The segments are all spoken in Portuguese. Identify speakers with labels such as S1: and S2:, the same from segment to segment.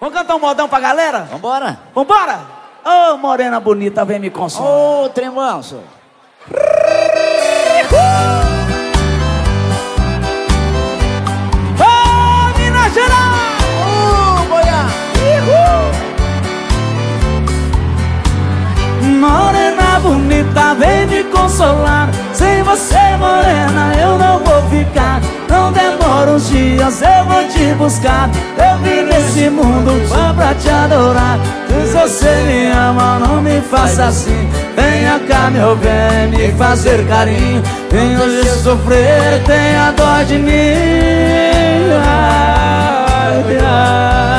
S1: Vamos cantar um modão pra galera?
S2: Vambora.
S1: Vambora? Ô, morena bonita, vem me consolar.
S2: Ô, tremanço.
S1: Ô, Minas Gerais!
S2: Ô, Goiás.
S1: Morena bonita, vem me consolar. Sem você, morena, eu não vou ficar. Não demora uns dias, eu vou te buscar. Eu vim nesse mundo só pra te adorar. Se você me ama, não me faça assim. Venha cá, meu bem, me fazer carinho. Vem hoje sofrer, tenha dó de mim. Ai, ai.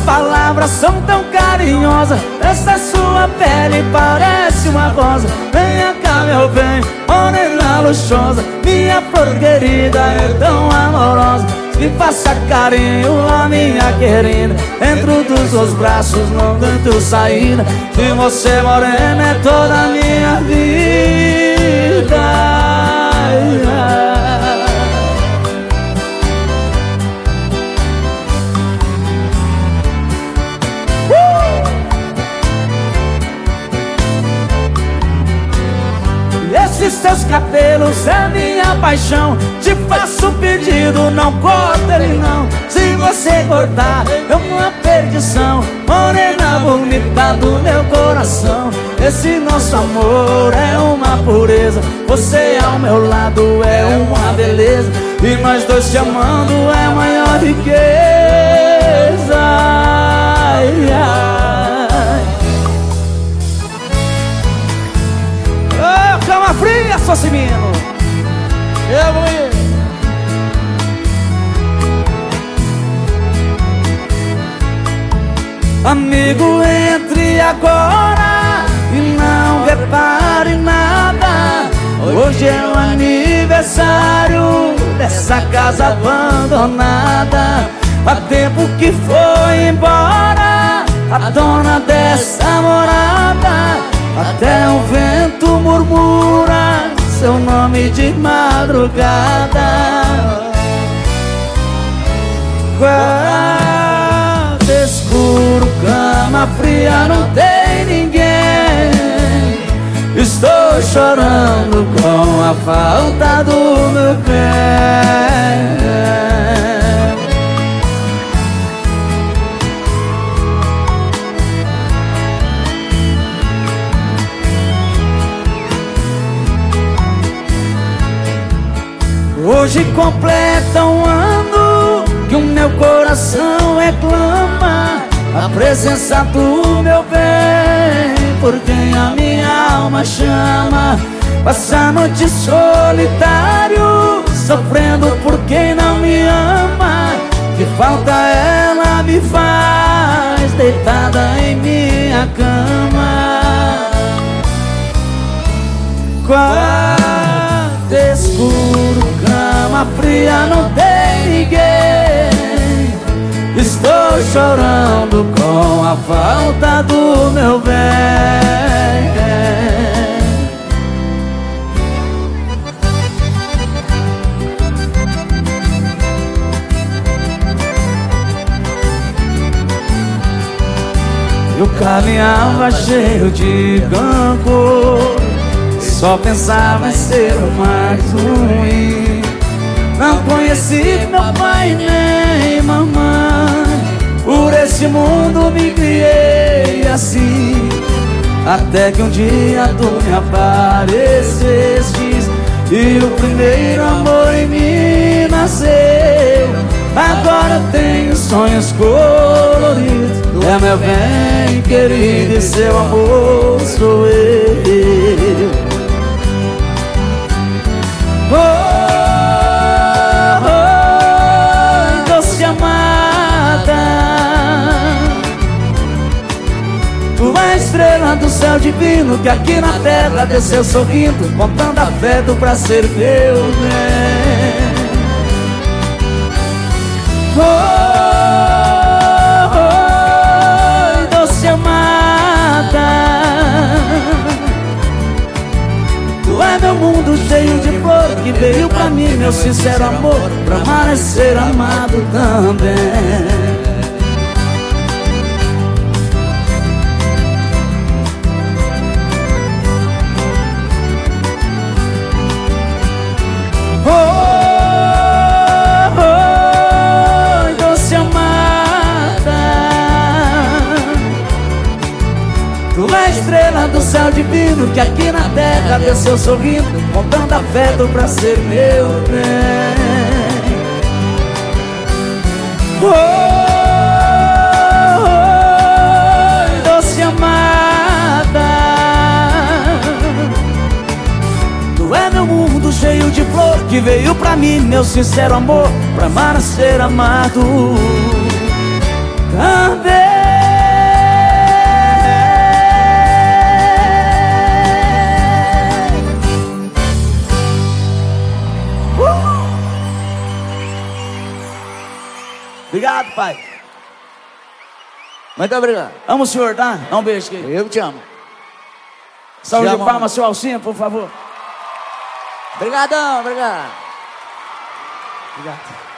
S1: Palavras são tão carinhosas. Essa sua pele parece uma rosa. Venha cá, meu bem, morena luxuosa. Minha flor querida é tão amorosa. Me faça carinho, a minha querida. Dentro dos seus braços não tanto saída. Se você morena é toda a minha vida cabelos é minha paixão. Te faço um pedido, não corta ele não. Se você cortar, é uma perdição. Morena bonita do meu coração. Esse nosso amor é uma pureza. Você ao meu lado é uma beleza. E nós dois te amando é maior riqueza fria, Socimino!
S2: Eu vou ir.
S1: Amigo, entre agora e não repare nada. Hoje é o aniversário dessa casa abandonada. Há tempo que foi embora a dona dessa morada. Até o vento murmura seu nome de madrugada. Quarto escuro, cama fria, não tem ninguém. Estou chorando com a falta do meu bem. Hoje completa um ano que o meu coração reclama a presença do meu bem, por quem a minha alma chama. Passa a noite solitário, sofrendo por quem não me ama. Que falta ela me faz, deitada em minha cama. Escuro, fria, não tem ninguém. Estou chorando com a falta do meu bem. Eu caminhava cheio de rancor Só pensava em ser o mais ruim Não conheci meu pai nem mamãe. Por esse mundo me criei assim. Até que um dia tu me aparecestes E o primeiro amor em mim nasceu. Agora tenho sonhos coloridos. É meu bem querido e seu amor sou eu do céu divino Que aqui na terra desceu sorrindo Contando a pra ser meu bem né? Oi, oh, oh, oh, doce amada. Tu é meu mundo cheio de flor Que veio pra mim meu sincero amor Pra parecer amado também. Céu divino Que aqui na terra desceu sorrindo Contando afeto pra ser meu bem Oi, oh, doce amada Tu é meu mundo cheio de flor Que veio pra mim, meu sincero amor Pra amar ser amado. Também pai.
S2: Muito obrigado.
S1: Amo o senhor, tá? Dá um beijo aqui.
S2: Eu te amo.
S1: Saúde de palmas, seu Alcinha, por favor.
S2: Obrigadão, obrigado.
S1: Obrigado.